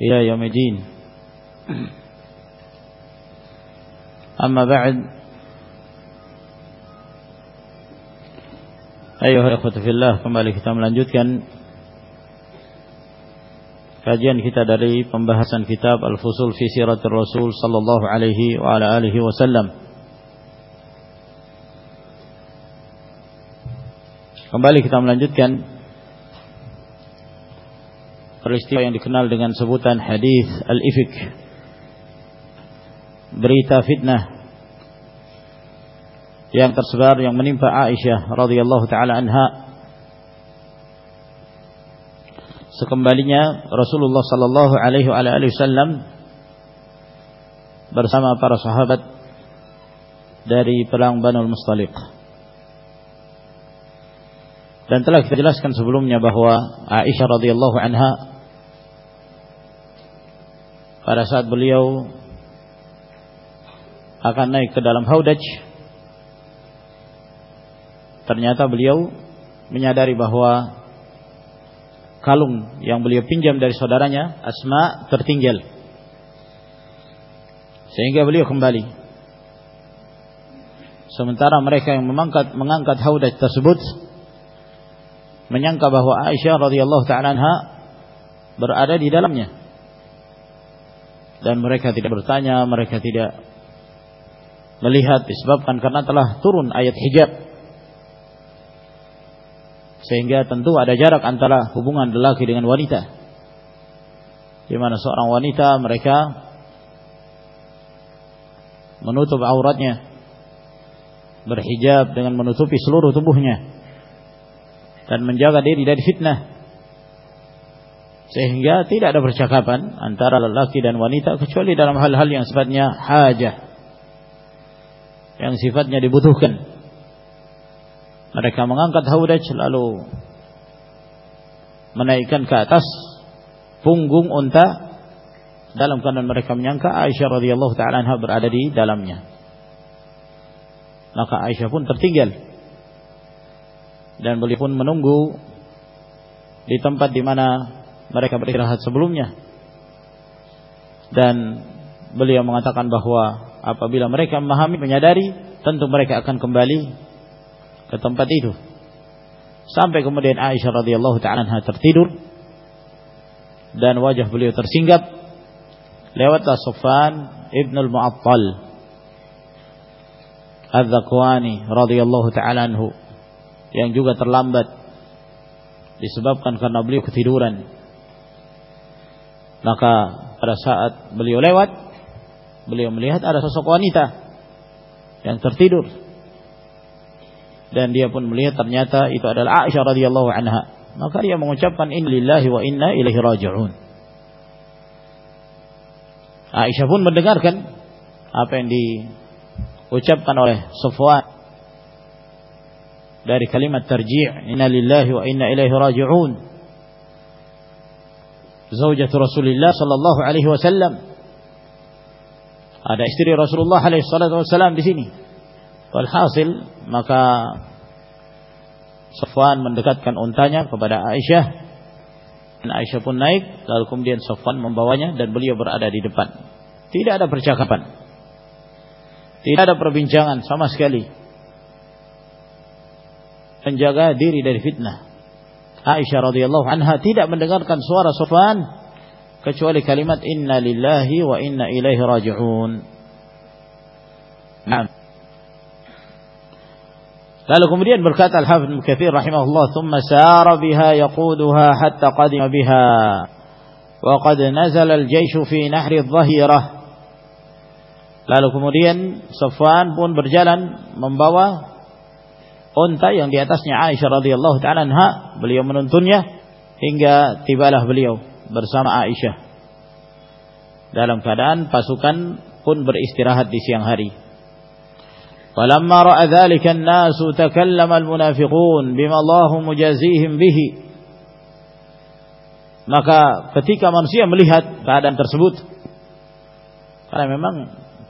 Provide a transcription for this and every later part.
إلى يوم الدين أما بعد أيها الأخوة في الله kembali kita melanjutkan kajian kita dari pembahasan kitab Al-Fusul fi Siratul Rasul sallallahu alaihi wa ala alihi wasallam Kembali kita melanjutkan peristiwa yang dikenal dengan sebutan hadis al-ifk berita fitnah yang tersebar yang menimpa Aisyah radhiyallahu taala anha. Sekembalinya Rasulullah sallallahu alaihi wasallam bersama para sahabat dari perang Banul Mustaliq. Dan telah kita jelaskan sebelumnya bahwa Aisyah radhiyallahu anha pada saat beliau akan naik ke dalam haudaj ternyata beliau menyadari bahwa kalung yang beliau pinjam dari saudaranya Asma tertinggal. Sehingga beliau kembali. Sementara mereka yang mengangkat mengangkat haudaj tersebut menyangka bahwa Aisyah radhiyallahu taala berada di dalamnya dan mereka tidak bertanya, mereka tidak melihat disebabkan karena telah turun ayat hijab. Sehingga tentu ada jarak antara hubungan lelaki dengan wanita. Di mana seorang wanita mereka menutup auratnya, berhijab dengan menutupi seluruh tubuhnya dan menjaga diri dari fitnah sehingga tidak ada percakapan antara lelaki dan wanita kecuali dalam hal-hal yang sifatnya hajah. Yang sifatnya dibutuhkan. Mereka mengangkat haudaj lalu menaikkan ke atas punggung unta dalam keadaan mereka menyangka Aisyah radhiyallahu taala anha berada di dalamnya. Maka Aisyah pun tertinggal. Dan beliau pun menunggu di tempat di mana mereka beristirahat sebelumnya. Dan beliau mengatakan bahwa apabila mereka memahami menyadari tentu mereka akan kembali ke tempat itu. Sampai kemudian Aisyah radhiyallahu taala tertidur dan wajah beliau tersinggap lewatlah Sufan ibn al-Mu'attal Az-Zakwani radhiyallahu taala yang juga terlambat disebabkan karena beliau ketiduran maka pada saat beliau lewat, beliau melihat ada sosok wanita yang tertidur. Dan dia pun melihat ternyata itu adalah Aisyah radhiyallahu anha. Maka dia mengucapkan inlillahi wa inna ilaihi raji'un. Aisyah pun mendengarkan apa yang diucapkan oleh Sufwan dari kalimat tarji' inna lillahi wa inna ilaihi raji'un zaujatu Rasulullah sallallahu alaihi wasallam. Ada istri Rasulullah alaihi wasallam di sini. Walhasil maka Safwan mendekatkan untanya kepada Aisyah dan Aisyah pun naik lalu kemudian Safwan membawanya dan beliau berada di depan. Tidak ada percakapan. Tidak ada perbincangan sama sekali. Menjaga diri dari fitnah. Aisyah radhiyallahu anha tidak mendengarkan suara Sufyan kecuali kalimat inna lillahi wa inna ilaihi raji'un. Nah. Lalu kemudian berkata Al-Hafidh Ibnu rahimahullah, "Tsumma sara biha yaquduha hatta qadima biha." Wa qad nazala al-jayshu fi nahri adh-dhahirah. Lalu kemudian Sufyan pun berjalan membawa unta yang di atasnya Aisyah radhiyallahu taala anha, beliau menuntunnya hingga tibalah beliau bersama Aisyah dalam keadaan pasukan pun beristirahat di siang hari. Falamma ra'a dzalika an-nasu takallama al-munafiqun bima Allahu mujazihim bihi. Maka ketika manusia melihat keadaan tersebut karena memang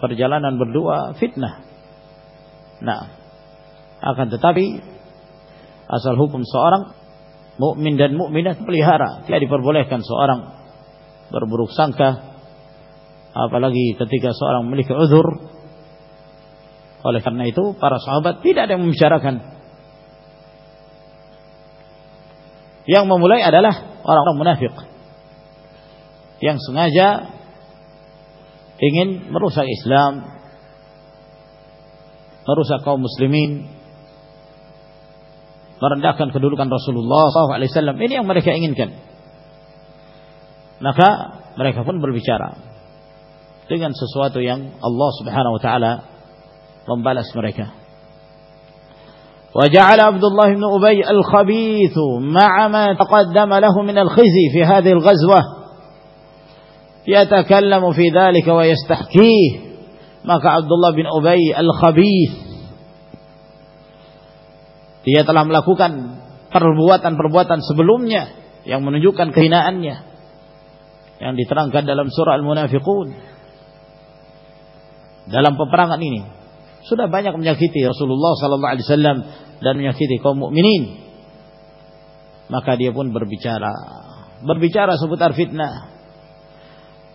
perjalanan berdua fitnah. Nah, akan tetapi asal hukum seorang mukmin dan mukminah pelihara, tidak diperbolehkan seorang berburuk sangka. Apalagi ketika seorang memiliki uzur. Oleh karena itu para sahabat tidak ada yang membicarakan. Yang memulai adalah orang-orang munafik yang sengaja ingin merusak Islam, merusak kaum muslimin, merendahkan kedudukan Rasulullah SAW. Ini yang mereka inginkan. Maka mereka pun berbicara dengan sesuatu yang Allah Subhanahu wa taala membalas mereka. وجعل عبد الله بن أبي الخبيث مع ما تقدم له من الخزي في هذه الغزوة يتكلم في ذلك ويستحكيه maka Abdullah bin Ubay al-Khabith dia telah melakukan perbuatan-perbuatan sebelumnya yang menunjukkan kehinaannya yang diterangkan dalam surah Al-Munafiqun dalam peperangan ini sudah banyak menyakiti Rasulullah sallallahu alaihi wasallam dan menyakiti kaum mukminin. Maka dia pun berbicara, berbicara seputar fitnah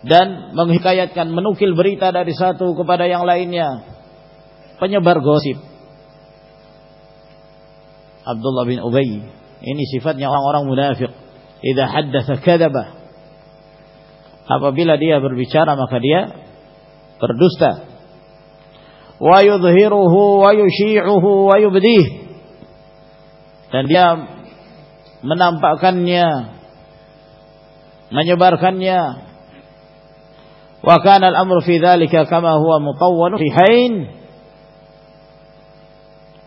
dan menghikayatkan menukil berita dari satu kepada yang lainnya. Penyebar gosip. Abdullah bin Ubay. Ini sifatnya orang-orang munafik. Idza haddatsa kadzaba. Apabila dia berbicara maka dia berdusta. Wa yudhiruhu wa yushi'uhu wa yubdih. Dan dia menampakkannya menyebarkannya. Wa kana al-amru fi dhalika kama huwa mutawwal fi hain.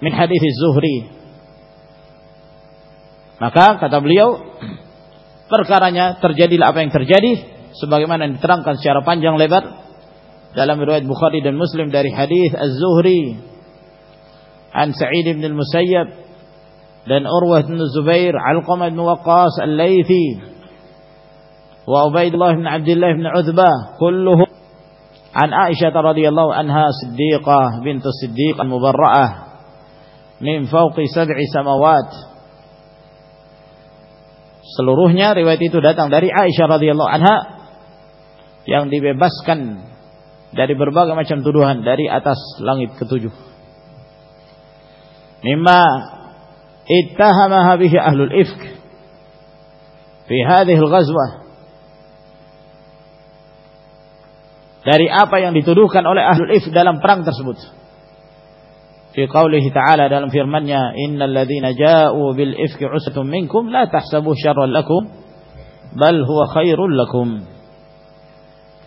Min hadis az-Zuhri maka kata beliau perkaranya terjadilah apa yang terjadi sebagaimana diterangkan secara panjang lebar dalam riwayat Bukhari dan Muslim dari hadis Az-Zuhri an Sa'id bin Al-Musayyab dan Urwah bin Zubair, Alqamah bin Waqqas Al-Laythi wa Ubaidullah bin Abdullah bin Uthbah kulluhum an Aisyah radhiyallahu anha Siddiqah bint Siddiq al-Mubarra'ah min fawqi sab'i samawat seluruhnya riwayat itu datang dari Aisyah radhiyallahu anha yang dibebaskan dari berbagai macam tuduhan dari atas langit ketujuh. Mimma ittahamaha bihi ahlul ifk fi hadhihi al-ghazwah dari apa yang dituduhkan oleh ahlul ifk dalam perang tersebut. Fi qaulihi ta'ala dalam firman-Nya, "Innal ladzina ja'u bil ifki usatun minkum la tahsabu syarran lakum bal huwa khairul lakum."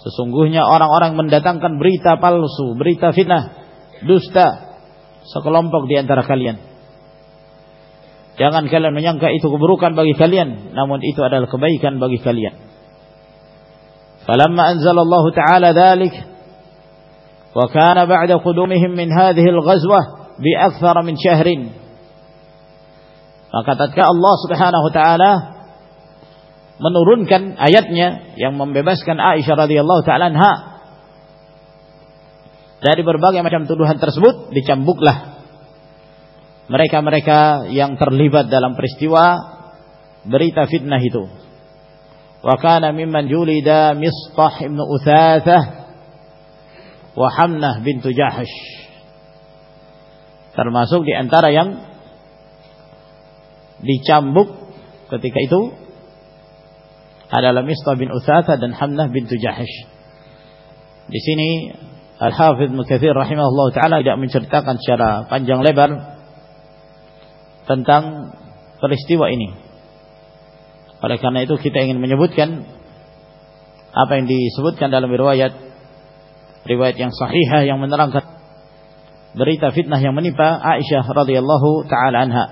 Sesungguhnya orang-orang mendatangkan berita palsu, berita fitnah, dusta sekelompok di antara kalian. Jangan kalian menyangka itu keburukan bagi kalian, namun itu adalah kebaikan bagi kalian. Falamma anzalallahu ta'ala dhalik ba'da qudumihim min hadhihi al-ghazwah bi akthara min syahrin. Maka tatkala Allah Subhanahu wa taala menurunkan ayatnya yang membebaskan Aisyah radhiyallahu taala anha dari berbagai macam tuduhan tersebut dicambuklah mereka-mereka yang terlibat dalam peristiwa berita fitnah itu. Wa kana mimman julida Mistah ibn Uthathah wa Hamnah bintu Jahash. Termasuk di antara yang dicambuk ketika itu adalah Mistah bin Utsatha dan Hamnah bintu Jahash. Di sini Al-Hafidz Mukatsir rahimahullah taala tidak menceritakan secara panjang lebar tentang peristiwa ini. Oleh karena itu kita ingin menyebutkan apa yang disebutkan dalam riwayat riwayat yang sahihah yang menerangkan berita fitnah yang menimpa Aisyah radhiyallahu taala anha.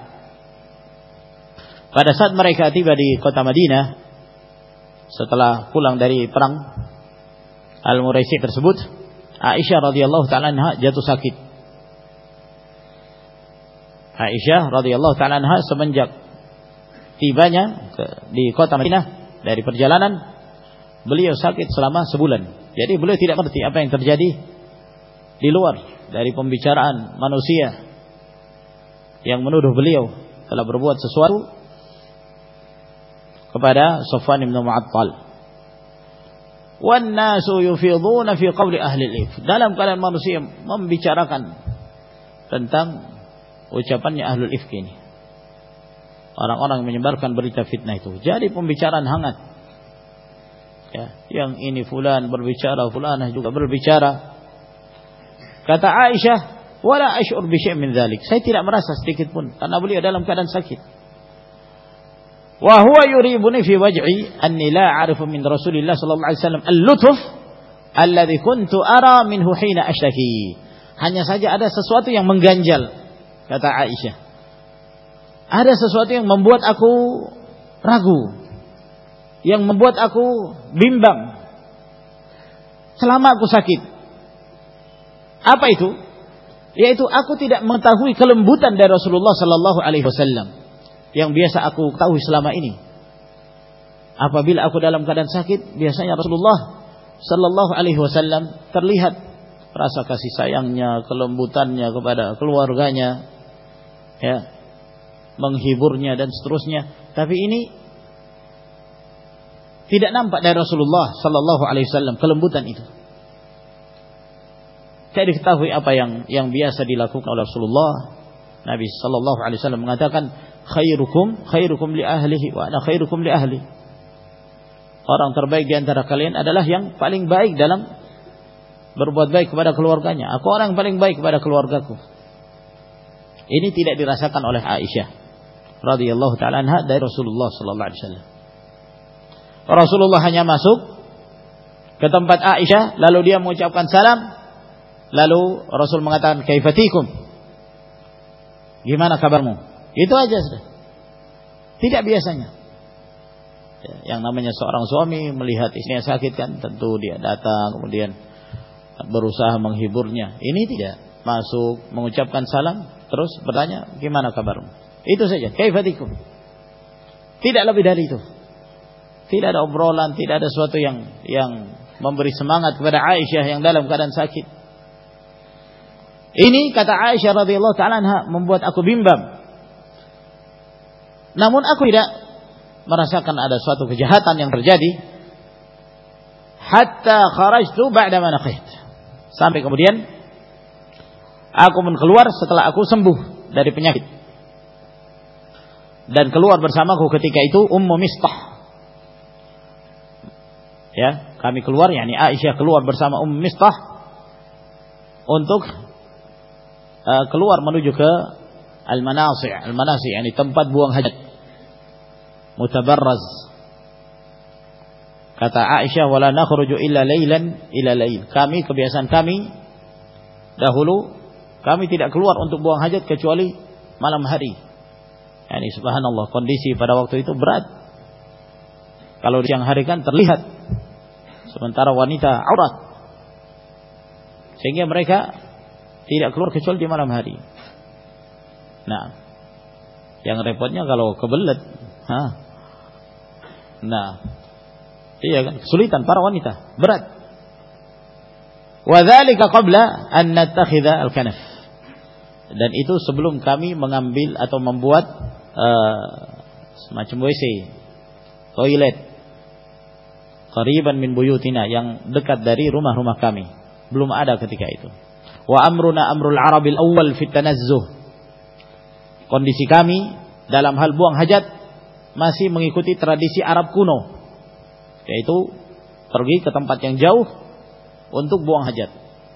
pada saat mereka tiba di kota Madinah setelah pulang dari perang Al-Muraisi tersebut, Aisyah radhiyallahu taala anha jatuh sakit. Aisyah radhiyallahu taala anha semenjak tibanya di kota Madinah dari perjalanan beliau sakit selama sebulan. Jadi beliau tidak mengerti apa yang terjadi di luar dari pembicaraan manusia yang menuduh beliau telah berbuat sesuatu kepada Sofwan bin Mu'attal. Wan nasu yufiduna fi qawli ahli al dalam keadaan manusia membicarakan tentang ucapannya ahlul ifk ini. Orang-orang menyebarkan berita fitnah itu. Jadi pembicaraan hangat ya yang ini fulan berbicara fulanah juga berbicara kata Aisyah wala asy'ur bi min dzalik saya tidak merasa sedikit pun karena beliau dalam keadaan sakit wa huwa yuribuni fi waj'i anni la a'rifu min Rasulillah sallallahu alaihi wasallam al-lutuf alladhi kuntu ara minhu hina ashtaki. Hanya saja ada sesuatu yang mengganjal kata Aisyah. Ada sesuatu yang membuat aku ragu. Yang membuat aku bimbang. Selama aku sakit. Apa itu? Yaitu aku tidak mengetahui kelembutan dari Rasulullah sallallahu alaihi wasallam yang biasa aku tahu selama ini. Apabila aku dalam keadaan sakit, biasanya Rasulullah Sallallahu Alaihi Wasallam terlihat rasa kasih sayangnya, kelembutannya kepada keluarganya, ya, menghiburnya dan seterusnya. Tapi ini tidak nampak dari Rasulullah Sallallahu Alaihi Wasallam kelembutan itu. Tidak diketahui apa yang yang biasa dilakukan oleh Rasulullah. Nabi Sallallahu Alaihi Wasallam mengatakan, khairukum khairukum li ahlihi wa ana khairukum li ahli. Orang terbaik di antara kalian adalah yang paling baik dalam berbuat baik kepada keluarganya. Aku orang yang paling baik kepada keluargaku. Ini tidak dirasakan oleh Aisyah radhiyallahu taala anha dari Rasulullah sallallahu alaihi wasallam. Rasulullah hanya masuk ke tempat Aisyah lalu dia mengucapkan salam lalu Rasul mengatakan kaifatikum? Gimana kabarmu? Itu aja sudah. Tidak biasanya. Ya, yang namanya seorang suami melihat istrinya sakit kan tentu dia datang kemudian berusaha menghiburnya. Ini tidak masuk mengucapkan salam terus bertanya gimana kabarmu. Itu saja. Kaifatikum. Tidak lebih dari itu. Tidak ada obrolan, tidak ada sesuatu yang yang memberi semangat kepada Aisyah yang dalam keadaan sakit. Ini kata Aisyah radhiyallahu taala membuat aku bimbang namun aku tidak merasakan ada suatu kejahatan yang terjadi hatta kharajtu ba'da ma Sampai kemudian aku pun keluar setelah aku sembuh dari penyakit. Dan keluar bersamaku ketika itu Ummu Mistah. Ya, kami keluar yakni Aisyah keluar bersama Ummu Mistah untuk uh, keluar menuju ke al-manasi' al-manasi' yakni tempat buang hajat. Mutabarraz. Kata Aisyah wala nakhruju illa lailan ila lail kami kebiasaan kami dahulu kami tidak keluar untuk buang hajat kecuali malam hari. Yani subhanallah kondisi pada waktu itu berat. Kalau siang hari kan terlihat sementara wanita aurat sehingga mereka tidak keluar kecuali di malam hari nah yang repotnya kalau kebelet ha, Nah, iya kan? Kesulitan para wanita, berat. Wadzalika qabla an nattakhidha al-kanaf. Dan itu sebelum kami mengambil atau membuat uh, semacam WC, toilet, qariban min buyutina yang dekat dari rumah-rumah kami. Belum ada ketika itu. Wa amruna amrul arabil awal fit tanazzuh. Kondisi kami dalam hal buang hajat masih mengikuti tradisi Arab kuno yaitu pergi ke tempat yang jauh untuk buang hajat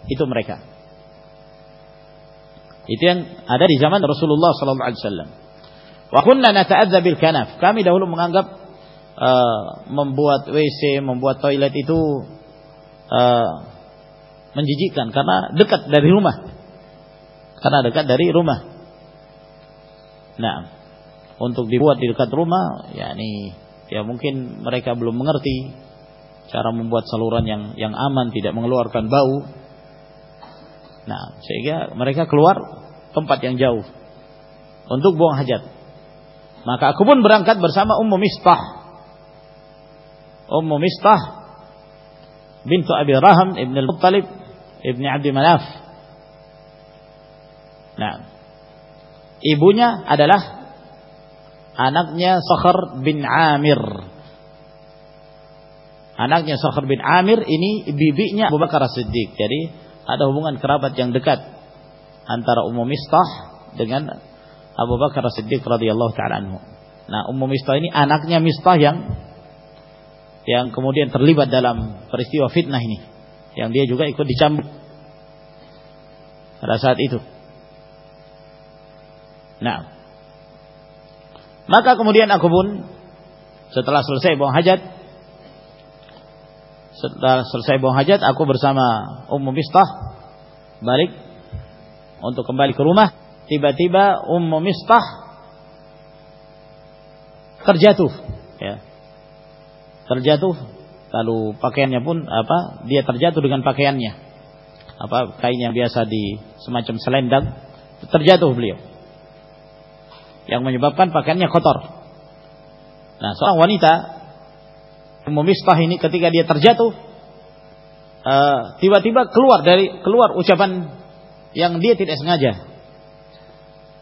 itu mereka itu yang ada di zaman Rasulullah sallallahu alaihi wasallam wa kunna bil kanaf kami dahulu menganggap uh, membuat WC membuat toilet itu uh, menjijikkan karena dekat dari rumah karena dekat dari rumah nah untuk dibuat di dekat rumah, yakni ya mungkin mereka belum mengerti cara membuat saluran yang yang aman, tidak mengeluarkan bau. Nah, sehingga mereka keluar tempat yang jauh untuk buang hajat. Maka aku pun berangkat bersama Ummu Mistah. Ummu Mistah bintu Abi Raham ibn al-Muttalib ibn Abdi Manaf. Nah, ibunya adalah anaknya Sakhar bin Amir. Anaknya Sakhar bin Amir ini bibinya Abu Bakar As-Siddiq. Jadi ada hubungan kerabat yang dekat antara Ummu Mistah dengan Abu Bakar As-Siddiq radhiyallahu taala anhu. Nah, Ummu Mistah ini anaknya Mistah yang yang kemudian terlibat dalam peristiwa fitnah ini. Yang dia juga ikut dicambuk pada saat itu. Nah, maka kemudian aku pun setelah selesai buang hajat, setelah selesai buang hajat, aku bersama Ummu Mistah balik untuk kembali ke rumah. Tiba-tiba Ummu Mistah terjatuh, ya. Terjatuh, lalu pakaiannya pun apa? Dia terjatuh dengan pakaiannya. Apa kain yang biasa di semacam selendang, terjatuh beliau. Yang menyebabkan pakaiannya kotor. Nah, seorang wanita Ummu Mistah ini ketika dia terjatuh eh, tiba-tiba uh, keluar dari keluar ucapan yang dia tidak sengaja.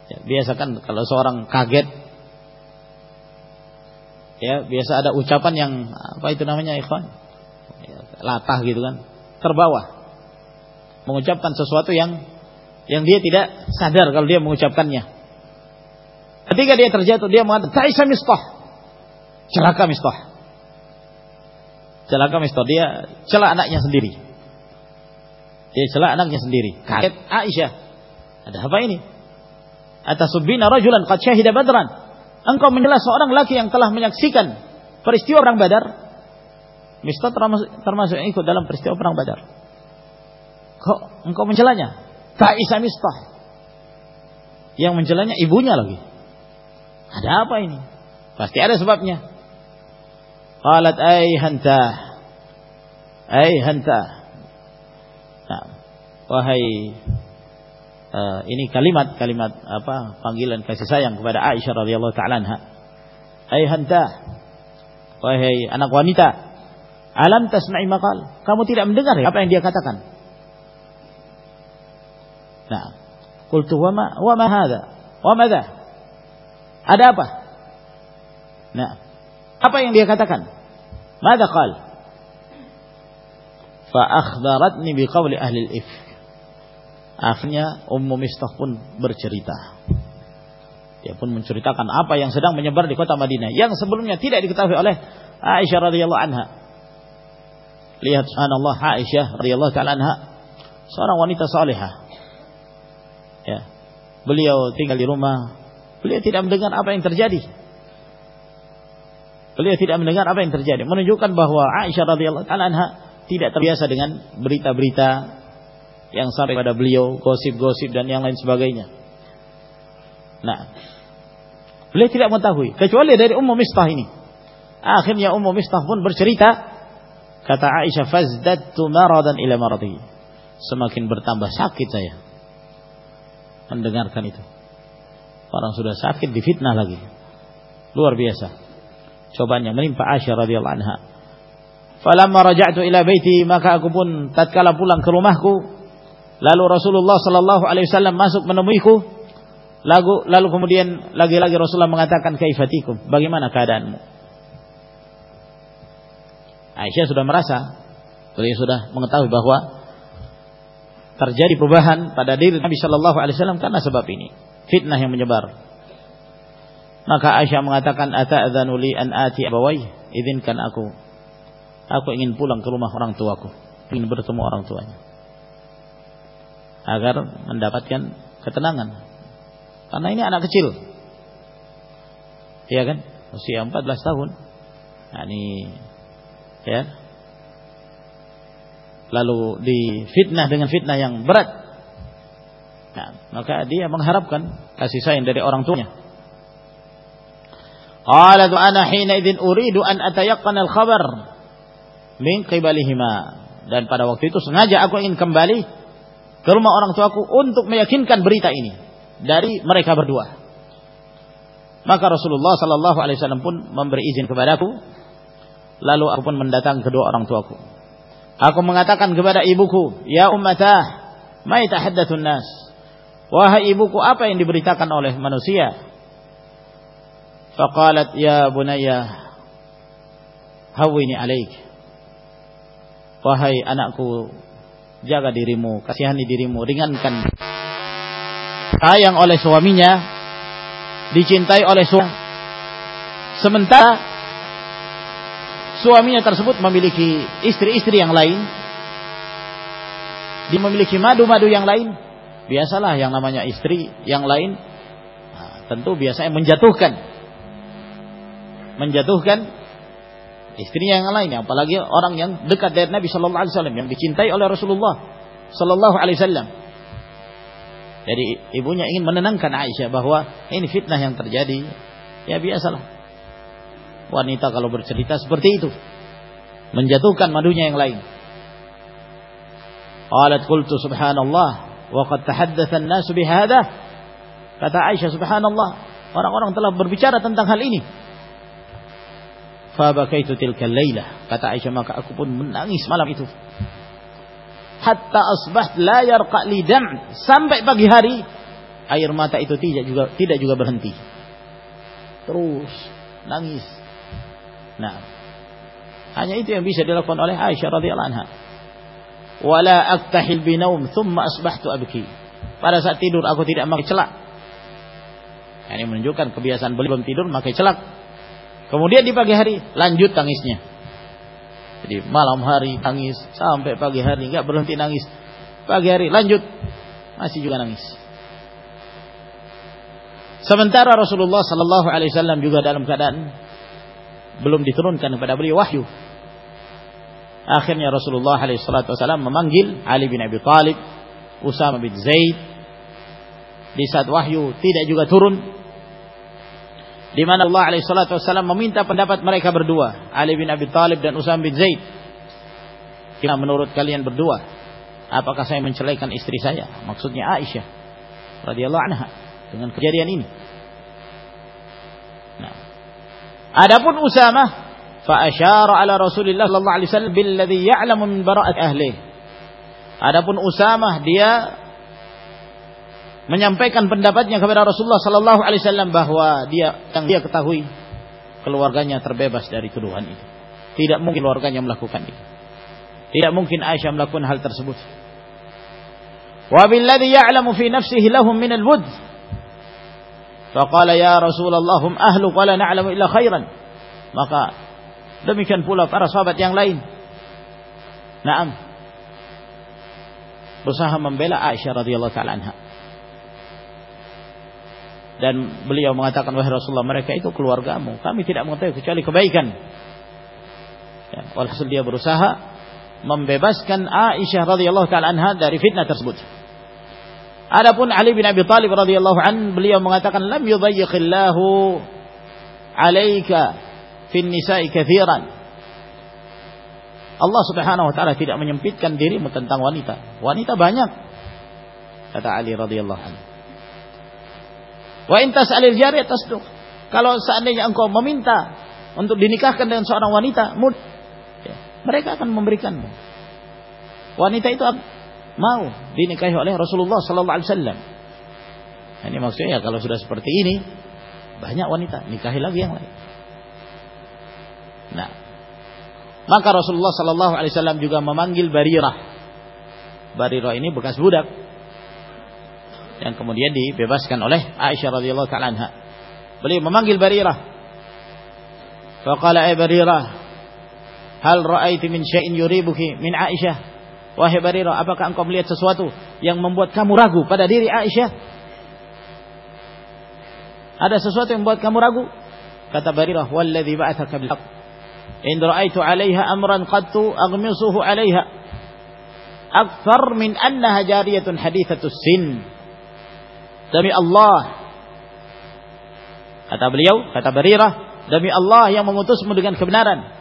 Ya, biasa kan kalau seorang kaget ya biasa ada ucapan yang apa itu namanya ikhwan? Ya, latah gitu kan. Terbawa mengucapkan sesuatu yang yang dia tidak sadar kalau dia mengucapkannya. Ketika dia terjatuh dia mengatakan Taisa Mistah celaka Mistah celaka Mistah dia celak anaknya sendiri. Dia celak anaknya sendiri. Kaget Aisyah ada apa ini? Atasubina rajulan qad syahida badran. Engkau menyela seorang laki yang telah menyaksikan peristiwa perang Badar. Mistah termasuk, termasuk yang ikut dalam peristiwa perang Badar. Kok engkau mencelanya? Ta'isa Mistah. Yang mencelanya ibunya lagi. Ada apa ini? Pasti ada sebabnya. Qalat ay hanta. Ay hanta. Nah, wahai uh, ini kalimat kalimat apa panggilan kasih sayang kepada Aisyah radhiyallahu taala anha. Ayhanta wahai anak wanita, alam tasma'i maqal? Kamu tidak mendengar ya apa yang dia katakan? Nah, qultu wa ma wa ma hadha? Wa madha? Ada apa? Nah, apa yang dia katakan? Mada qal? Fa akhbaratni biqawli ahli al-ifk. Akhirnya Ummu Mistah pun bercerita. Dia pun menceritakan apa yang sedang menyebar di kota Madinah yang sebelumnya tidak diketahui oleh Aisyah radhiyallahu anha. Lihat subhanallah Aisyah radhiyallahu taala anha seorang wanita salehah. Ya. Beliau tinggal di rumah, beliau tidak mendengar apa yang terjadi. Beliau tidak mendengar apa yang terjadi, menunjukkan bahwa Aisyah radhiyallahu taala anha tidak terbiasa dengan berita-berita yang sampai pada beliau, gosip-gosip dan yang lain sebagainya. Nah, beliau tidak mengetahui kecuali dari Ummu Mistah ini. Akhirnya Ummu Mistah pun bercerita, kata Aisyah, "Fazdadtu maradan ila maradi." Semakin bertambah sakit saya mendengarkan itu. Orang sudah sakit difitnah lagi. Luar biasa. Cobaan yang menimpa Aisyah radhiyallahu anha. Falamma raja'tu ila baiti maka aku pun tatkala pulang ke rumahku Lalu Rasulullah Sallallahu Alaihi Wasallam masuk menemuiku. Lalu, lalu kemudian lagi-lagi Rasulullah mengatakan kaifatikum, bagaimana keadaanmu? Aisyah sudah merasa, beliau sudah mengetahui bahwa terjadi perubahan pada diri Nabi Shallallahu Alaihi Wasallam karena sebab ini, fitnah yang menyebar. Maka Aisyah mengatakan, Ata'adhanuli an ati abawai, izinkan aku. Aku ingin pulang ke rumah orang tuaku, ingin bertemu orang tuanya agar mendapatkan ketenangan. Karena ini anak kecil. Iya kan? Usia 14 tahun. Nah, ini ya. Lalu difitnah dengan fitnah yang berat. Nah, maka dia mengharapkan kasih sayang dari orang tuanya. Qalat ana hina idzin uridu an atayaqqana al-khabar min qibalihima. Dan pada waktu itu sengaja aku ingin kembali ke rumah orang tuaku untuk meyakinkan berita ini dari mereka berdua. Maka Rasulullah sallallahu alaihi wasallam pun memberi izin kepadaku. Lalu aku pun mendatang kedua orang tuaku. Aku mengatakan kepada ibuku, "Ya ummatah, ma nas?" Wahai ibuku, apa yang diberitakan oleh manusia? Faqalat ya bunayya hawini alaik. Wahai anakku, jaga dirimu, kasihani dirimu, ringankan. Sayang oleh suaminya, dicintai oleh suami. Sementara suaminya tersebut memiliki istri-istri yang lain, dia memiliki madu-madu yang lain. Biasalah yang namanya istri yang lain, nah, tentu biasanya menjatuhkan, menjatuhkan istrinya yang lain, apalagi orang yang dekat dari Nabi Shallallahu Alaihi Wasallam yang dicintai oleh Rasulullah Shallallahu Alaihi Wasallam. Jadi ibunya ingin menenangkan Aisyah bahwa ini fitnah yang terjadi. Ya biasalah. Wanita kalau bercerita seperti itu. Menjatuhkan madunya yang lain. Qalat qultu subhanallah wa qad bihadha. Kata Aisyah subhanallah, orang-orang telah berbicara tentang hal ini. Fabakaitu tilkal lailah. Kata Aisyah maka aku pun menangis malam itu. Hatta asbah la yarqa li. Sampai pagi hari air mata itu tidak juga tidak juga berhenti. Terus nangis. Nah, hanya itu yang bisa dilakukan oleh Aisyah radhiyallahu anha. Wala aktahil binaum thumma asbahtu abki. Pada saat tidur aku tidak memakai celak. Ini menunjukkan kebiasaan beliau tidur memakai celak Kemudian di pagi hari lanjut tangisnya. Jadi malam hari tangis sampai pagi hari nggak berhenti nangis. Pagi hari lanjut masih juga nangis. Sementara Rasulullah Sallallahu Alaihi Wasallam juga dalam keadaan belum diturunkan kepada beliau wahyu. Akhirnya Rasulullah Alaihi Wasallam memanggil Ali bin Abi Thalib, Usama bin Zaid. Di saat wahyu tidak juga turun, di mana Allah alaihi salatu wasallam meminta pendapat mereka berdua, Ali bin Abi Thalib dan Usam bin Zaid. Kira menurut kalian berdua, apakah saya mencelaikan istri saya? Maksudnya Aisyah radhiyallahu anha dengan kejadian ini. Nah. Adapun Usama fa asyara ala Rasulillah sallallahu alaihi wasallam billadhi ya'lamu min bara'at ahli. Adapun Usama dia menyampaikan pendapatnya kepada Rasulullah sallallahu alaihi wasallam bahwa dia yang dia ketahui keluarganya terbebas dari tuduhan itu. Tidak mungkin keluarganya melakukan itu. Tidak mungkin Aisyah melakukan hal tersebut. Wa billadhi ya'lamu fi nafsihi lahum min al-wud. Faqala ya Rasulullah hum ahlu wa la na'lamu illa khairan. Maka demikian pula para sahabat yang lain. Naam. Berusaha membela Aisyah radhiyallahu taala anha dan beliau mengatakan wahai Rasulullah mereka itu keluargamu. Kami tidak mengetahui kecuali kebaikan. Ya, walhasil dia berusaha membebaskan Aisyah radhiyallahu taala anha dari fitnah tersebut. Adapun Ali bin Abi Thalib radhiyallahu an beliau mengatakan lam yudayyiqillahu alaika fin nisa'i katsiran Allah Subhanahu wa taala tidak menyempitkan dirimu tentang wanita. Wanita banyak kata Ali radhiyallahu anhu Wa intas alil jariyah tasduq. Kalau seandainya engkau meminta untuk dinikahkan dengan seorang wanita, ya, mereka akan memberikanmu. Wanita itu mau dinikahi oleh Rasulullah sallallahu alaihi wasallam. Ini maksudnya ya kalau sudah seperti ini banyak wanita nikahi lagi yang lain. Nah, maka Rasulullah sallallahu alaihi wasallam juga memanggil Barirah. Barirah ini bekas budak yang kemudian dibebaskan oleh Aisyah radhiyallahu taala anha. Beliau memanggil Barirah. Faqala ay Barirah, hal ra'aiti min syai'in yuribuki min Aisyah? Wahai Barirah, apakah engkau melihat sesuatu yang membuat kamu ragu pada diri Aisyah? Ada sesuatu yang membuat kamu ragu? Kata Barirah, "Walladzi ba'athaka bil haqq." In ra'aitu 'alaiha amran qattu aghmisuhu 'alaiha akthar min annaha jariyatun hadithatus sin Demi Allah. Kata beliau, kata Barirah, demi Allah yang mengutusmu dengan kebenaran.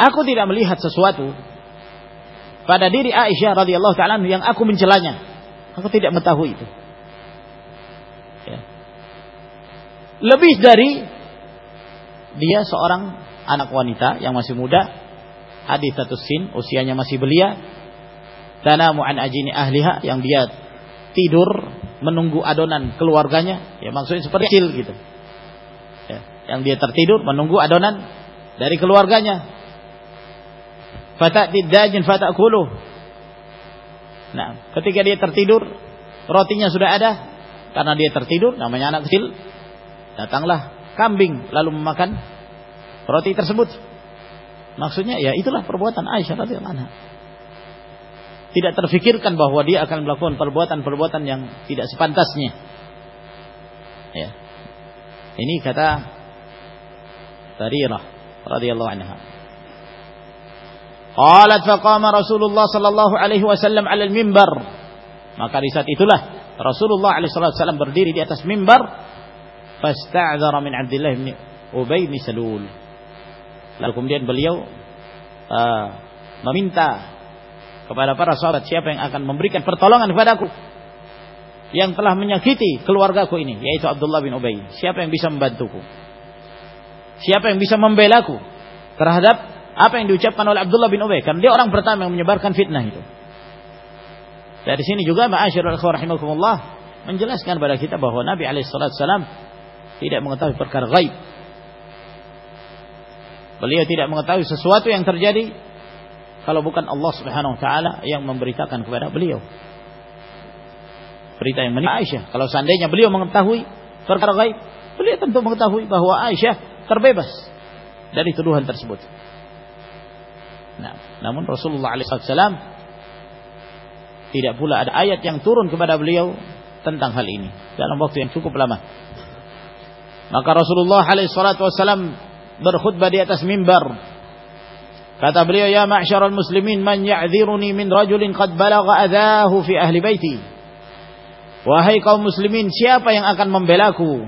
Aku tidak melihat sesuatu pada diri Aisyah radhiyallahu taala yang aku mencelanya. Aku tidak mengetahui itu. Ya. Lebih dari dia seorang anak wanita yang masih muda, satu sin, usianya masih belia, tanamu an ajini ahliha yang dia tidur menunggu adonan keluarganya, ya maksudnya seperti kecil gitu. Ya, yang dia tertidur menunggu adonan dari keluarganya. Fata'tid dajin fatakuluh. Nah, ketika dia tertidur, rotinya sudah ada karena dia tertidur, namanya anak kecil. Datanglah kambing lalu memakan roti tersebut. Maksudnya ya itulah perbuatan Aisyah radhiyallahu anha tidak terfikirkan bahwa dia akan melakukan perbuatan-perbuatan yang tidak sepantasnya. Ya. Ini kata Tarirah radhiyallahu anha. Qalat faqama Rasulullah sallallahu alaihi wasallam 'ala al-mimbar. Maka di saat itulah Rasulullah alaihi wasallam berdiri di atas mimbar fasta'dzara min Abdullah bin Ubay bin Salul. Lalu kemudian beliau uh, meminta kepada para sahabat siapa yang akan memberikan pertolongan kepadaku yang telah menyakiti keluargaku ini yaitu Abdullah bin Ubay. Siapa yang bisa membantuku? Siapa yang bisa membelaku terhadap apa yang diucapkan oleh Abdullah bin Ubay? Karena dia orang pertama yang menyebarkan fitnah itu. Dari sini juga akhwar rahimakumullah menjelaskan kepada kita bahwa Nabi alaihi salam tidak mengetahui perkara gaib beliau tidak mengetahui sesuatu yang terjadi kalau bukan Allah Subhanahu wa taala yang memberitakan kepada beliau. Berita yang menimpa Aisyah. Kalau seandainya beliau mengetahui perkara gaib, beliau tentu mengetahui bahwa Aisyah terbebas dari tuduhan tersebut. Nah, namun Rasulullah SAW tidak pula ada ayat yang turun kepada beliau tentang hal ini dalam waktu yang cukup lama. Maka Rasulullah SAW berkhutbah di atas mimbar Kata beliau, "Ya ma'syaral muslimin, man ya'dhiruni min rajulin qad balagha adahu fi ahli baiti." Wahai kaum muslimin, siapa yang akan membelaku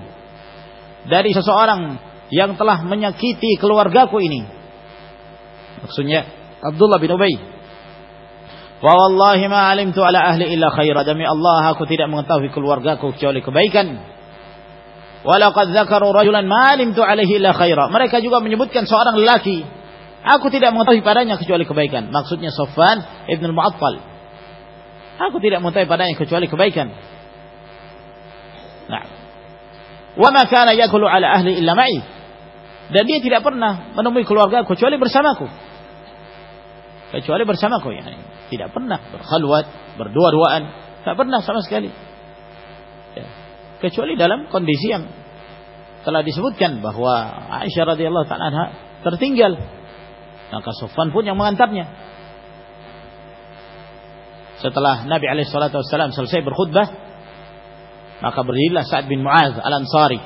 dari seseorang yang telah menyakiti keluargaku ini? Maksudnya Abdullah bin Ubay. Wa wallahi ma alimtu ala ahli illa khaira. Demi Allah aku tidak mengetahui keluargaku kecuali kebaikan. Walaqad dzakaru rajulan ma alimtu alaihi illa khaira. Mereka juga menyebutkan seorang lelaki Aku tidak mengetahui padanya kecuali kebaikan. Maksudnya Sofan ibn al-Mu'attal. Aku tidak mengetahui padanya kecuali kebaikan. Nah. Wa ma kana yakulu ala ahli illa ma'i. Dan dia tidak pernah menemui keluarga kecuali bersamaku. Kecuali bersamaku ya. Tidak pernah berkhalwat, berdua-duaan, tidak pernah sama sekali. Ya. Kecuali dalam kondisi yang telah disebutkan bahwa Aisyah radhiyallahu taala tertinggal maka Sofwan pun yang mengantarnya. Setelah Nabi Alaihissalam selesai berkhutbah, maka berdirilah Sa'ad bin Mu'az al-Ansari.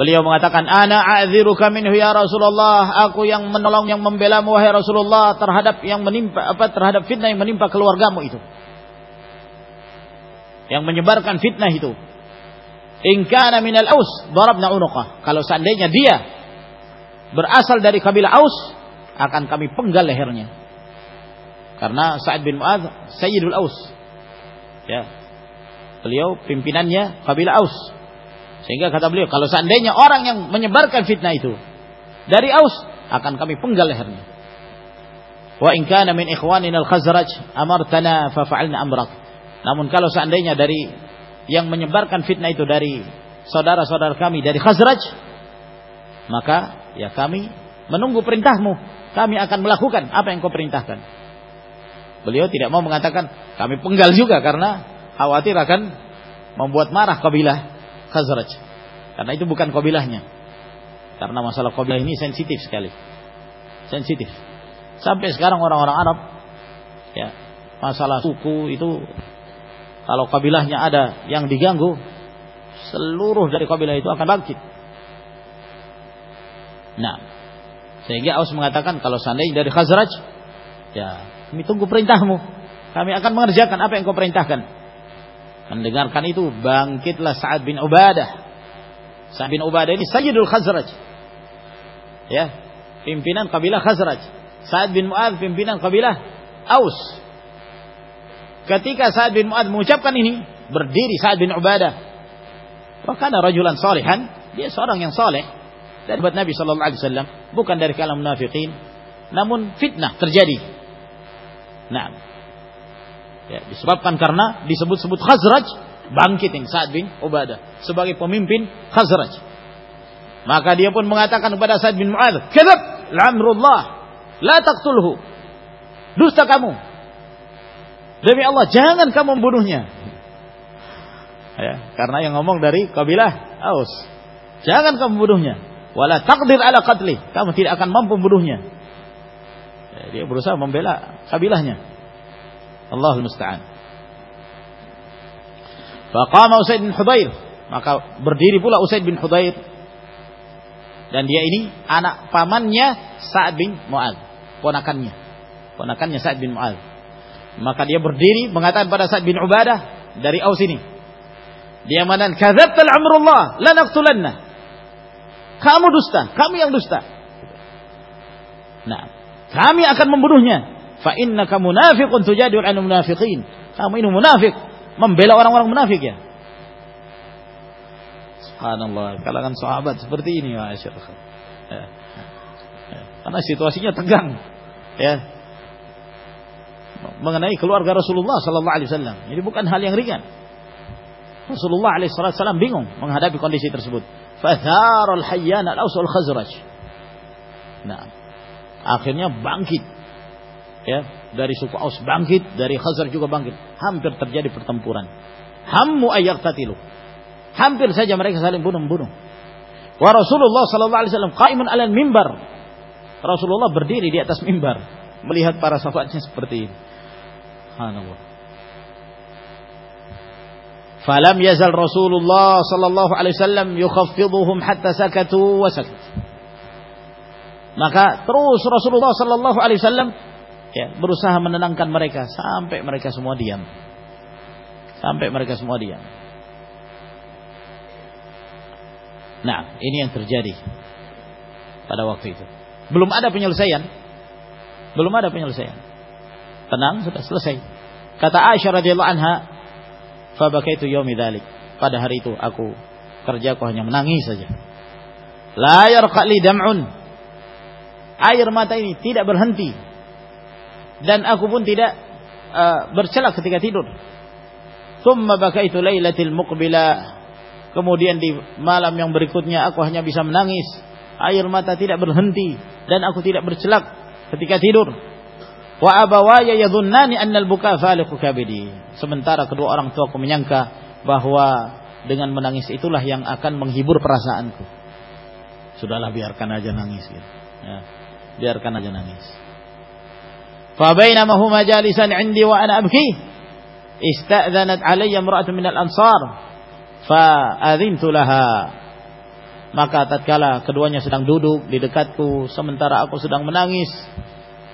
Beliau mengatakan, "Ana a'dziruka minhu ya Rasulullah, aku yang menolong yang membela wahai Rasulullah terhadap yang menimpa apa terhadap fitnah yang menimpa keluargamu itu." Yang menyebarkan fitnah itu. In kana minal aus darabna unuqah. Kalau seandainya dia berasal dari kabilah Aus akan kami penggal lehernya. Karena Sa'ad bin Mu'adz Sayyidul Aus. Ya. Beliau pimpinannya kabilah Aus. Sehingga kata beliau, kalau seandainya orang yang menyebarkan fitnah itu dari Aus akan kami penggal lehernya. Wa in kana min ikhwanina al-Khazraj amartana fa fa'alna amrak. Namun kalau seandainya dari yang menyebarkan fitnah itu dari saudara-saudara kami dari Khazraj, maka ya kami menunggu perintahmu. Kami akan melakukan apa yang kau perintahkan. Beliau tidak mau mengatakan kami penggal juga karena khawatir akan membuat marah kabilah Khazraj. Karena itu bukan kabilahnya. Karena masalah kabilah ini sensitif sekali. Sensitif. Sampai sekarang orang-orang Arab ya, masalah suku itu kalau kabilahnya ada yang diganggu, seluruh dari kabilah itu akan bangkit. Nah, sehingga Aus mengatakan kalau seandainya dari Khazraj, ya kami tunggu perintahmu. Kami akan mengerjakan apa yang kau perintahkan. Mendengarkan itu bangkitlah Sa'ad bin Ubadah. Sa'ad bin Ubadah ini Sayyidul Khazraj. Ya, pimpinan kabilah Khazraj. Sa'ad bin Mu'adz pimpinan kabilah Aus. Ketika Sa'ad bin Mu'adz mengucapkan ini, berdiri Sa'ad bin Ubadah. Wa kana rajulan salihan, dia seorang yang saleh dari Nabi sallallahu alaihi wasallam, bukan dari kalangan munafikin, namun fitnah terjadi. Nah, ya, disebabkan karena disebut-sebut Khazraj, bangkitin Sa'ad bin Ubadah sebagai pemimpin Khazraj. Maka dia pun mengatakan kepada Sa'ad bin Mu'adz, "Kadzab, la'amrullah, la taqtulhu." Dusta kamu. Demi Allah, jangan kamu membunuhnya. Ya, karena yang ngomong dari kabilah Aus. Jangan kamu membunuhnya. Wala taqdir ala qatli. Kamu tidak akan mampu membunuhnya. Ya, dia berusaha membela kabilahnya. Allahul musta'an. Faqama Usaid bin Hudair, maka berdiri pula Usaid bin Hudair dan dia ini anak pamannya Sa'ad bin Mu'ad, ponakannya. Ponakannya Sa'ad bin Mu'ad. Maka dia berdiri mengatakan pada Sa'ad bin Ubadah dari Aus ini. Dia mengatakan, "Kadzabta amrullah, la naqtulanna." Kamu dusta, kami yang dusta. Nah, kami akan membunuhnya. Fa innaka munafiqun tujadilu 'anil munafiqin. Kamu ini munafik, membela orang-orang munafik ya. Subhanallah, kalangan sahabat seperti ini ya, ya. Karena situasinya tegang. Ya. Mengenai keluarga Rasulullah sallallahu alaihi wasallam. Ini bukan hal yang ringan. Rasulullah alaihi wasallam bingung menghadapi kondisi tersebut. Fatharul hayyan al-aus khazraj Nah, akhirnya bangkit. Ya dari suku Aus bangkit dari Khazar juga bangkit. Hampir terjadi pertempuran. Hammu tatilu hampir saja mereka saling bunuh-bunuh. Wa Rasulullah sallallahu alaihi wasallam qaimun 'alal mimbar Rasulullah berdiri di atas mimbar melihat para sahabatnya seperti ini. Subhanallah falam yazal Rasulullah sallallahu alaihi wasallam yukhaffiduhum hatta sakatu wa sakat maka terus Rasulullah sallallahu alaihi wasallam ya, berusaha menenangkan mereka sampai mereka semua diam. Sampai mereka semua diam. Nah, ini yang terjadi pada waktu itu. Belum ada penyelesaian. Belum ada penyelesaian. Tenang, sudah selesai. Kata Aisyah radhiyallahu anha, "Fa bakaitu yaumi dzalik." Pada hari itu aku kerjaku hanya menangis saja. La yarqa dam'un air mata ini tidak berhenti dan aku pun tidak uh, bercelak ketika tidur. Thumma bakaitu lailatil muqbilah. Kemudian di malam yang berikutnya aku hanya bisa menangis. Air mata tidak berhenti dan aku tidak bercelak ketika tidur wa abawaya yadhunnani annal buka faliqu kabidi. Sementara kedua orang tuaku menyangka bahwa dengan menangis itulah yang akan menghibur perasaanku. Sudahlah biarkan aja nangis gitu. Ya. Biarkan aja nangis. Fa bainamahuma jalisan 'indi wa ana abki ista'zanat alayya imra'atun minal ansar fa adzintu laha maka tatkala keduanya sedang duduk di dekatku sementara aku sedang menangis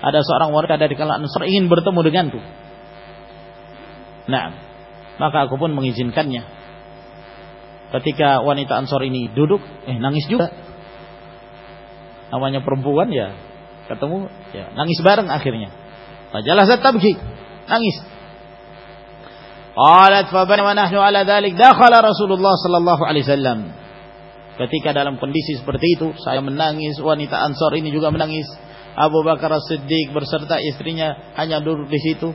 ada seorang wanita dari kalangan Ansar ingin bertemu denganku. Nah maka aku pun mengizinkannya. Ketika wanita Ansar ini duduk eh nangis juga. Namanya perempuan ya ketemu ya nangis bareng akhirnya. Fajalasat tabki nangis. Qalat fa wa nahnu ala dhalik dakhala Rasulullah sallallahu alaihi wasallam. Ketika dalam kondisi seperti itu saya menangis wanita Ansor ini juga menangis Abu Bakar As-Siddiq berserta istrinya hanya duduk di situ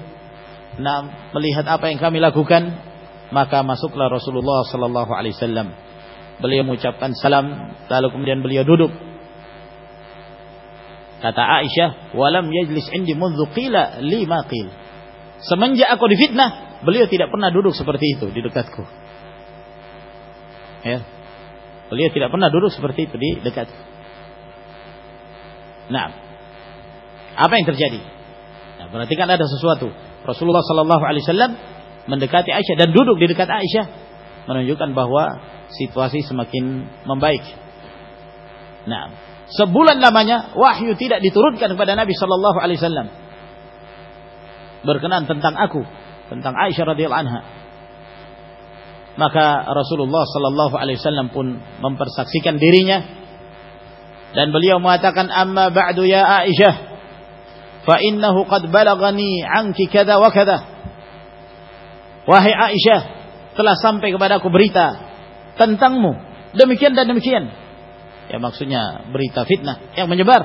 nah melihat apa yang kami lakukan maka masuklah Rasulullah sallallahu alaihi wasallam beliau mengucapkan salam lalu kemudian beliau duduk Kata Aisyah, "Walam yajlis indi mundzu qila lima qil." Semenjak aku difitnah, beliau tidak pernah duduk seperti itu di dekatku. Ya. Beliau tidak pernah duduk seperti itu di dekatku. Nah, apa yang terjadi? Nah, berarti kan ada sesuatu. Rasulullah Sallallahu Alaihi Wasallam mendekati Aisyah dan duduk di dekat Aisyah, menunjukkan bahwa situasi semakin membaik. Nah, Sebulan lamanya wahyu tidak diturunkan kepada Nabi Shallallahu Alaihi Wasallam berkenan tentang aku, tentang Aisyah radhiyallahu anha. Maka Rasulullah sallallahu alaihi wasallam pun mempersaksikan dirinya dan beliau mengatakan amma ba'du ya Aisyah fa innahu qad balagani anki kada wa kada wahai Aisyah telah sampai kepadaku berita tentangmu. Demikian dan demikian. Ya maksudnya berita fitnah yang menyebar.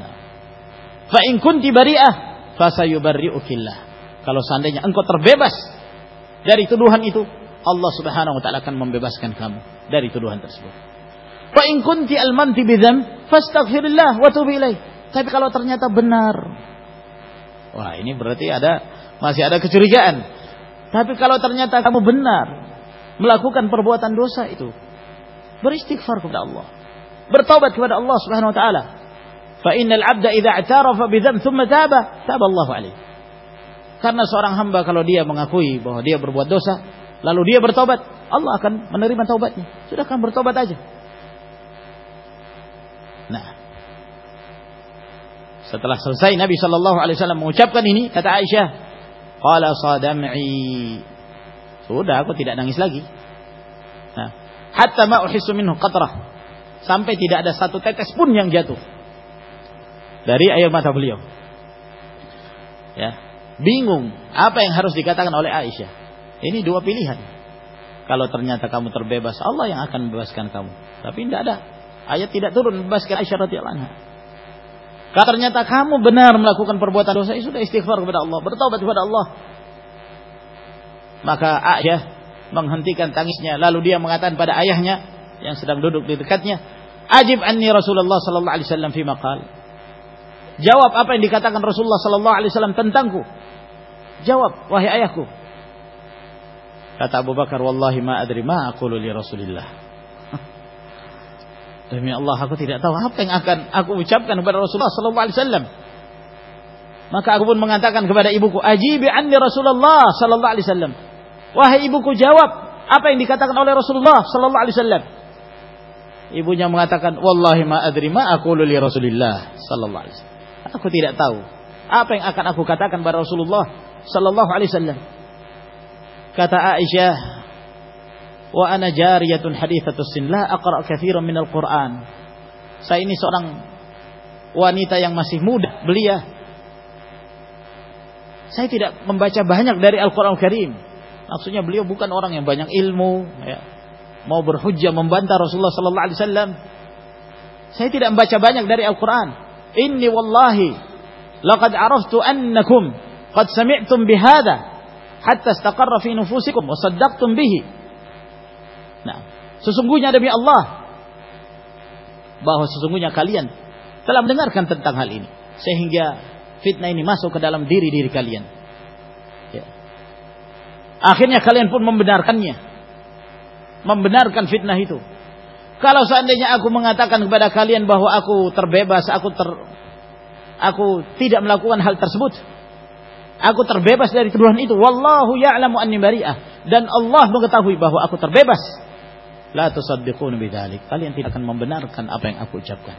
Nah. fa in kunti bari'ah fa sayubarri'ukillah kalau seandainya engkau terbebas dari tuduhan itu Allah Subhanahu wa taala akan membebaskan kamu dari tuduhan tersebut. Fa in kunti almanti bidzam fastaghfirillah wa tubi ilaih. Tapi kalau ternyata benar. Wah, ini berarti ada masih ada kecurigaan. Tapi kalau ternyata kamu benar melakukan perbuatan dosa itu, beristighfar kepada Allah. Bertobat kepada Allah Subhanahu wa taala. Fa innal 'abda idza i'tarafa bidzam thumma taba, taba Allahu alaihi. Karena seorang hamba kalau dia mengakui bahwa dia berbuat dosa, lalu dia bertobat, Allah akan menerima taubatnya. Sudah kan bertobat aja. Nah, setelah selesai Nabi Shallallahu Alaihi Wasallam mengucapkan ini, kata Aisyah, "Qala sadam'i." Sudah, aku tidak nangis lagi. Nah, hatta ma minhu. Sampai tidak ada satu tetes pun yang jatuh dari air mata beliau. Ya, bingung apa yang harus dikatakan oleh Aisyah. Ini dua pilihan. Kalau ternyata kamu terbebas, Allah yang akan membebaskan kamu. Tapi tidak ada Ayat tidak turun membebaskan Aisyah radhiyallahu anha. Kalau ternyata kamu benar melakukan perbuatan dosa, ya sudah istighfar kepada Allah, bertobat kepada Allah. Maka Aisyah menghentikan tangisnya, lalu dia mengatakan pada ayahnya yang sedang duduk di dekatnya, "Ajib anni Rasulullah sallallahu alaihi wasallam fi maqal." Jawab apa yang dikatakan Rasulullah sallallahu alaihi wasallam tentangku. Jawab, wahai ayahku. Kata Abu Bakar, "Wallahi ma adri ma aqulu li Rasulillah." Demi Allah aku tidak tahu apa yang akan aku ucapkan kepada Rasulullah sallallahu alaihi wasallam. Maka aku pun mengatakan kepada ibuku, "Ajibi anni Rasulullah sallallahu alaihi wasallam." Wahai ibuku jawab apa yang dikatakan oleh Rasulullah sallallahu alaihi wasallam. Ibunya mengatakan, "Wallahi ma adri ma aqulu li Rasulillah sallallahu alaihi wasallam." Aku tidak tahu apa yang akan aku katakan kepada Rasulullah sallallahu alaihi wasallam. Kata Aisyah wa ana jariyatun hadithatus sin la aqra katsiran minal Qur'an. Saya ini seorang wanita yang masih muda, belia. Saya tidak membaca banyak dari Al-Qur'an Karim. Maksudnya beliau bukan orang yang banyak ilmu, ya. Mau berhujjah membantah Rasulullah sallallahu alaihi wasallam. Saya tidak membaca banyak dari Al-Qur'an. Inni wallahi laqad araftu annakum qad sami'tum bihadha hatta istaqarra fi nufusikum wa saddaqtum bihi Nah, sesungguhnya demi Allah bahwa sesungguhnya kalian telah mendengarkan tentang hal ini sehingga fitnah ini masuk ke dalam diri-diri kalian. Ya. Akhirnya kalian pun membenarkannya. Membenarkan fitnah itu. Kalau seandainya aku mengatakan kepada kalian bahwa aku terbebas, aku ter aku tidak melakukan hal tersebut. Aku terbebas dari tuduhan itu. Wallahu ya'lamu anni bari'ah. Dan Allah mengetahui bahwa aku terbebas. La tusaddiqun bidzalik. Kalian tidak akan membenarkan apa yang aku ucapkan.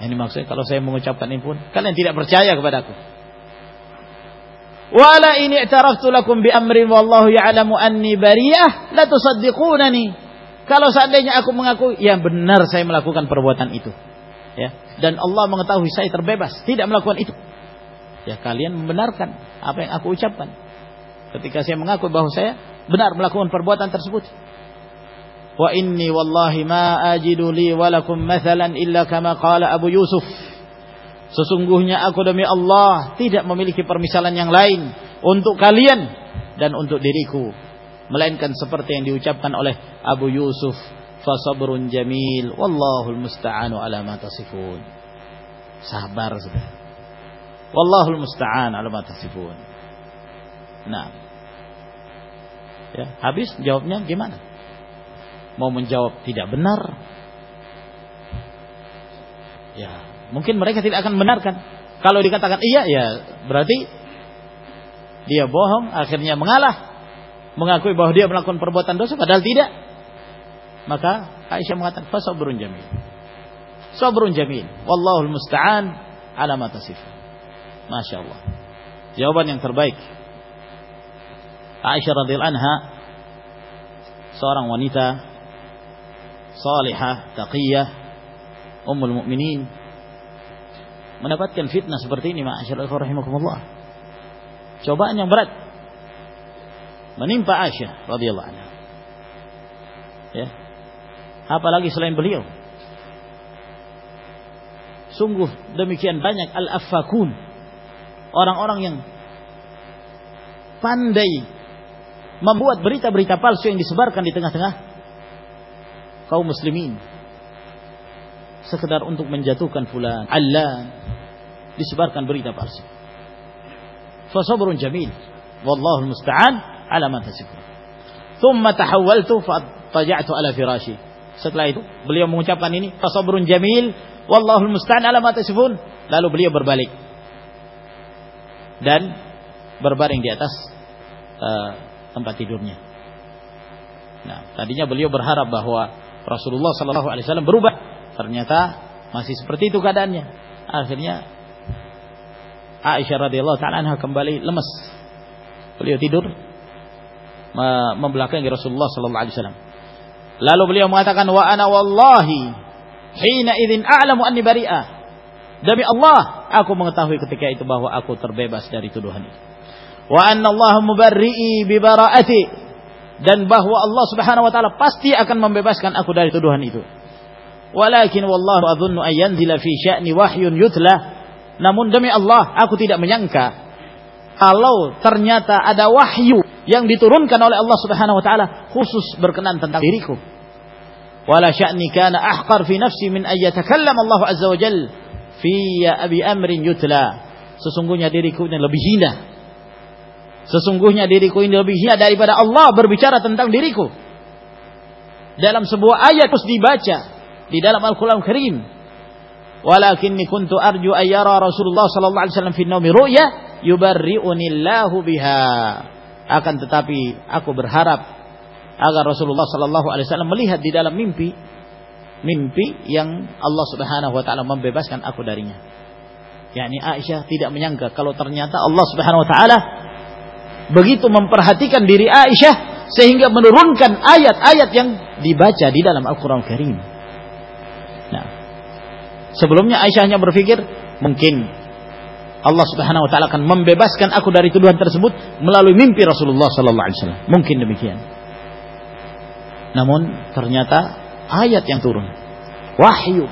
Ini maksudnya kalau saya mengucapkan ini pun kalian tidak percaya kepadaku. Wala ini i'taraftu lakum bi amrin wallahu ya'lamu anni bariyah la tusaddiqunani. Kalau seandainya aku mengaku ya benar saya melakukan perbuatan itu. Ya, dan Allah mengetahui saya terbebas tidak melakukan itu. Ya kalian membenarkan apa yang aku ucapkan. Ketika saya mengaku bahwa saya benar melakukan perbuatan tersebut. Inni wallahi ma ajidu li walakum mathalan illa kama qala Abu Yusuf. Sesungguhnya aku demi Allah tidak memiliki permisalan yang lain untuk kalian dan untuk diriku melainkan seperti yang diucapkan oleh Abu Yusuf fasabrun jamil wallahul musta'anu ala ma tasifun. Sabar sudah. Wallahul musta'an ala ma tasifun. Nah. Ya habis jawabnya gimana mau menjawab tidak benar, ya mungkin mereka tidak akan benarkan. Kalau dikatakan iya, ya berarti dia bohong, akhirnya mengalah, mengakui bahwa dia melakukan perbuatan dosa, padahal tidak. Maka Aisyah mengatakan, fasabrun jamil. Sabrun jamil. Wallahul musta'an ala ma. Masya Allah. Jawaban yang terbaik. Aisyah radhiyallahu anha seorang wanita salihah, taqiyah, ummul mukminin mendapatkan fitnah seperti ini ma'asyiral rahimakumullah. Cobaan yang berat menimpa Aisyah radhiyallahu anha. Ya. Apalagi selain beliau. Sungguh demikian banyak al-affakun. Orang-orang yang pandai membuat berita-berita palsu yang disebarkan di tengah-tengah kaum muslimin. Sekedar untuk menjatuhkan fulan Allah disebarkan berita palsu. Fasabrun jamil. Wallahu musta'an ala ma tasifun thumma tahawwaltu fataja'tu ala firashi. Setelah itu beliau mengucapkan ini fasabrun jamil. Wallahu musta'an ala ma tasifun lalu beliau berbalik. Dan berbaring di atas uh, tempat tidurnya. Nah tadinya beliau berharap bahwa Rasulullah sallallahu alaihi wasallam berubah Ternyata masih seperti itu keadaannya. Akhirnya Aisyah radhiyallahu taala anha kembali lemes. Beliau tidur membelakangi Rasulullah sallallahu alaihi wasallam. Lalu beliau mengatakan wa ana wallahi hina idzin a'lamu anni bari'ah. Demi Allah, aku mengetahui ketika itu bahwa aku terbebas dari tuduhan itu. Wa anna Allah mubarri'i bi bara'ati dan bahwa Allah Subhanahu wa taala pasti akan membebaskan aku dari tuduhan itu. Walakin wallahu adhunnu an yanzila fi sya'ni wahyun yutla. Namun demi Allah, aku tidak menyangka kalau ternyata ada wahyu yang diturunkan oleh Allah Subhanahu wa taala khusus berkenan tentang diriku. Wala sya'ni kana ahqar fi nafsi min ay yatakallam Allah azza wa jal fi abi amrin yutla. Sesungguhnya diriku ini lebih hina. Sesungguhnya diriku ini lebih hina daripada Allah berbicara tentang diriku. Dalam sebuah ayat terus dibaca di dalam Al-Qur'an Karim. Walakinni kuntu arju ayyara Rasulullah sallallahu alaihi wasallam fi naumi ru'ya yubarri'unillahu biha. Akan tetapi aku berharap agar Rasulullah sallallahu alaihi wasallam melihat di dalam mimpi mimpi yang Allah Subhanahu wa taala membebaskan aku darinya. yakni Aisyah tidak menyangka kalau ternyata Allah Subhanahu wa taala begitu memperhatikan diri Aisyah sehingga menurunkan ayat-ayat yang dibaca di dalam Al-Qur'an Karim. Sebelumnya Aisyah hanya berpikir mungkin Allah Subhanahu wa taala akan membebaskan aku dari tuduhan tersebut melalui mimpi Rasulullah sallallahu alaihi wasallam. Mungkin demikian. Namun ternyata ayat yang turun wahyu.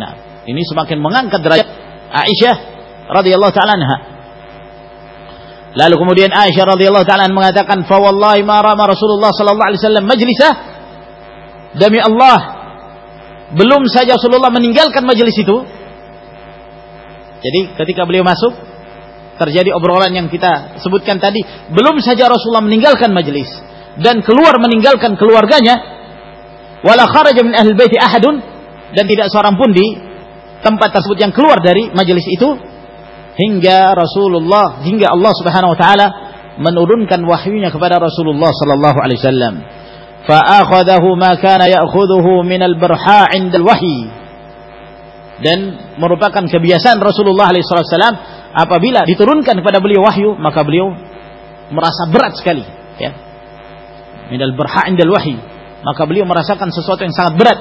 Nah, ini semakin mengangkat derajat Aisyah radhiyallahu taala. Lalu kemudian Aisyah radhiyallahu taala mengatakan, "Fa wallahi ma rama Rasulullah sallallahu alaihi wasallam majlisah." Demi Allah, belum saja Rasulullah meninggalkan majelis itu. Jadi ketika beliau masuk terjadi obrolan yang kita sebutkan tadi, belum saja Rasulullah meninggalkan majelis dan keluar meninggalkan keluarganya, wala kharaja min ahli baiti ahadun dan tidak seorang pun di tempat tersebut yang keluar dari majelis itu hingga Rasulullah hingga Allah Subhanahu wa taala menurunkan wahyunya kepada Rasulullah sallallahu alaihi wasallam. Fa akhadahu ma kana ya'khudhuhu min al-barha' 'inda al-wahyi. Dan merupakan kebiasaan Rasulullah alaihi wasallam apabila diturunkan kepada beliau wahyu maka beliau merasa berat sekali ya. Min al-barha' 'inda al-wahyi. Maka beliau merasakan sesuatu yang sangat berat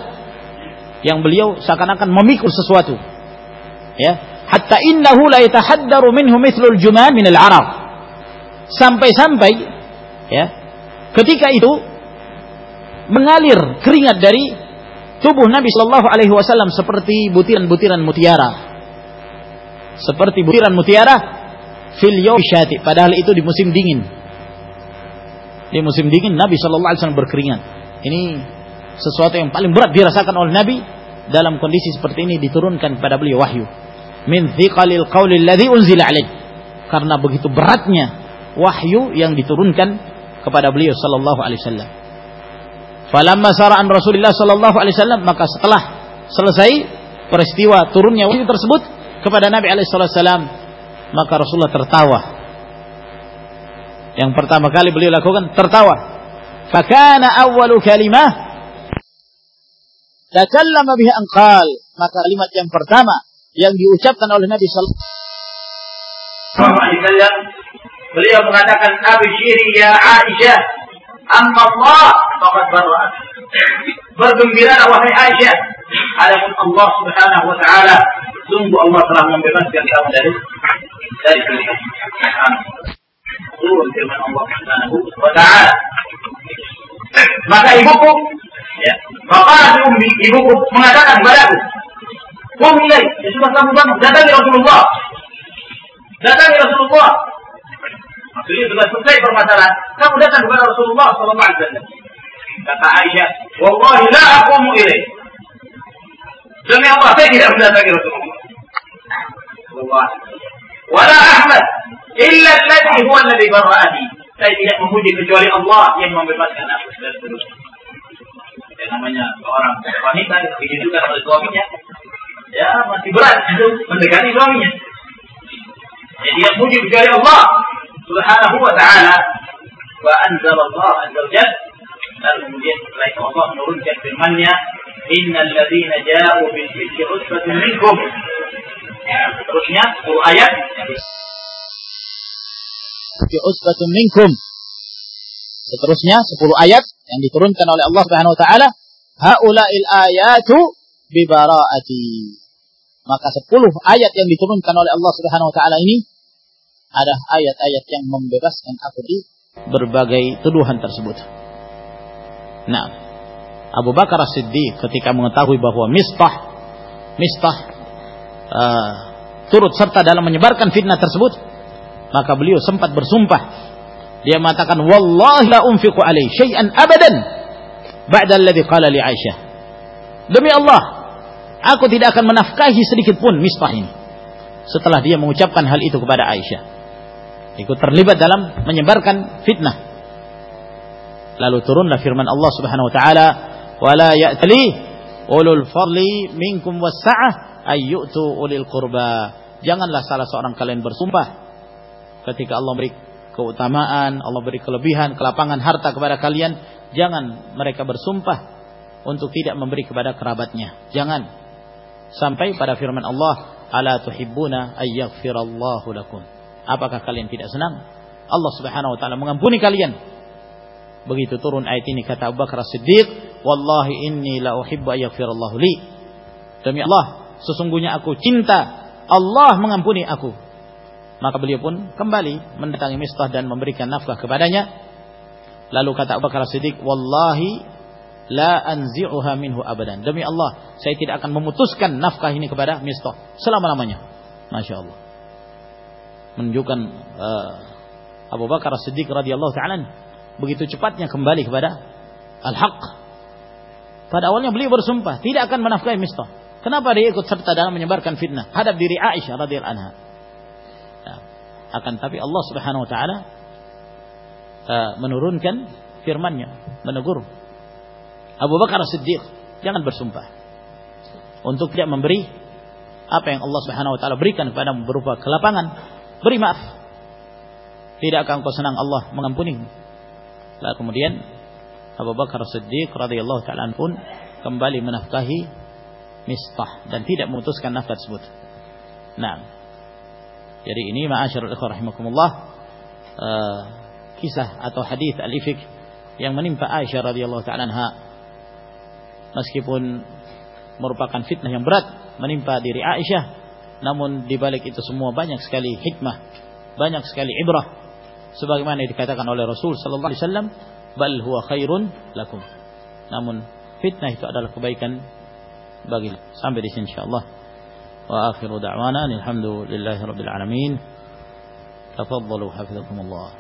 yang beliau seakan-akan memikul sesuatu. Ya, hatta innahu la yatahaddaru minhu mithlul juman minal arab sampai-sampai ya ketika itu mengalir keringat dari tubuh Nabi Shallallahu Alaihi Wasallam seperti butiran-butiran mutiara, seperti butiran mutiara fil syati. Padahal itu di musim dingin. Di musim dingin Nabi Shallallahu Alaihi Wasallam berkeringat. Ini sesuatu yang paling berat dirasakan oleh Nabi dalam kondisi seperti ini diturunkan kepada beliau wahyu. Min thiqalil qawli alladhi unzila alaih. Karena begitu beratnya wahyu yang diturunkan kepada beliau sallallahu alaihi wasallam. Falamma sara'an Rasulullah sallallahu alaihi wasallam maka setelah selesai peristiwa turunnya wahyu tersebut kepada Nabi alaihi wasallam maka Rasulullah tertawa. Yang pertama kali beliau lakukan tertawa. Fakana awwalu kalimah takallama biha anqal. Maka kalimat yang pertama yang diucapkan oleh Nabi sallallahu beliau mengatakan abshiri ya Aisyah Amma Allah faqad barra'at. Bergembira wahai Aisyah. Adapun Allah Subhanahu wa taala sungguh Allah telah membebaskan kamu dari dari dosa. Turun firman Allah Subhanahu wa taala. Maka ibuku ya, ummi ibuku mengatakan kepadaku, "Qum ilai, ya sudah kamu bangun, datangi Rasulullah." Datangi Rasulullah. Maksudnya sudah selesai permasalahan. Kamu datang kepada Rasulullah sallallahu alaihi wasallam. Kata Aisyah, "Wallahi la aqumu ilaih." Demi Allah, saya tidak mendatangi Rasulullah. Allah. Wala Ahmad illa alladhi huwa alladhi barra'ani. Saya tidak memuji kecuali Allah yang membebaskan aku dari dosa. Yang namanya seorang wanita dihidupan oleh suaminya, ya masih berat untuk mendekati suaminya. Jadi yang muji kecuali Allah Subhanahu wa taala. Wa anzal Allah azza wajalla lalu kemudian setelah itu Allah menurunkan firman-Nya, "Innal ladzina ja'u bil ifki usbatun minkum." Ya, terusnya 10 ayat Fi usbatun minkum. Seterusnya 10 ayat yang diturunkan oleh Allah Subhanahu wa taala, "Haula'il ayatu bi bara'ati." Maka 10 ayat yang diturunkan oleh Allah Subhanahu wa taala ini ada ayat-ayat yang membebaskan aku di berbagai tuduhan tersebut. Nah, Abu Bakar As-Siddiq ketika mengetahui bahwa Mistah Mistah uh, turut serta dalam menyebarkan fitnah tersebut, maka beliau sempat bersumpah. Dia mengatakan, "Wallahi la unfiqu alaihi syai'an abadan ba'da alladhi qala li Aisyah." Demi Allah, aku tidak akan menafkahi sedikit pun Mistah ini setelah dia mengucapkan hal itu kepada Aisyah ikut terlibat dalam menyebarkan fitnah. Lalu turunlah firman Allah Subhanahu wa taala, "Wala ya'tali ulul fadli minkum was-sa'ah ayyutu ulil qurba." Janganlah salah seorang kalian bersumpah ketika Allah beri keutamaan, Allah beri kelebihan, kelapangan harta kepada kalian, jangan mereka bersumpah untuk tidak memberi kepada kerabatnya. Jangan sampai pada firman Allah, "Ala tuhibbuna ayyaghfirallahu lakum." Apakah kalian tidak senang? Allah Subhanahu wa taala mengampuni kalian. Begitu turun ayat ini kata Abu Bakar Siddiq, "Wallahi inni la uhibbu ayaghfirallahu li." Demi Allah, sesungguhnya aku cinta Allah mengampuni aku. Maka beliau pun kembali mendatangi Mistah dan memberikan nafkah kepadanya. Lalu kata Abu Bakar Siddiq, "Wallahi la anzi'uha minhu abadan." Demi Allah, saya tidak akan memutuskan nafkah ini kepada Mistah selama-lamanya. Masya Allah menunjukkan uh, Abu Bakar As-Siddiq radhiyallahu taala begitu cepatnya kembali kepada al-haq. Pada awalnya beliau bersumpah tidak akan menafkahi Mistah. Kenapa dia ikut serta dalam menyebarkan fitnah hadap diri Aisyah radhiyallahu anha? Nah, akan tapi Allah Subhanahu wa taala uh, menurunkan firman-Nya, menegur Abu Bakar As-Siddiq, jangan bersumpah untuk tidak memberi apa yang Allah Subhanahu wa taala berikan kepada berupa kelapangan Beri maaf. Tidakkah engkau senang Allah mengampuni? Lalu kemudian Abu Bakar Siddiq radhiyallahu taala pun kembali menafkahi Mistah dan tidak memutuskan nafkah tersebut. Nah, jadi ini ma'asyarul ikhwah rahimakumullah uh, kisah atau hadis al-ifk yang menimpa Aisyah radhiyallahu taala meskipun merupakan fitnah yang berat menimpa diri Aisyah namun di balik itu semua banyak sekali hikmah, banyak sekali ibrah. Sebagaimana dikatakan oleh Rasul sallallahu alaihi wasallam, "Bal huwa khairun lakum." Namun fitnah itu adalah kebaikan bagi sampai di sini insyaallah. Wa akhiru da'wana alhamdulillahi rabbil alamin. Tafaddalu hafizakumullah.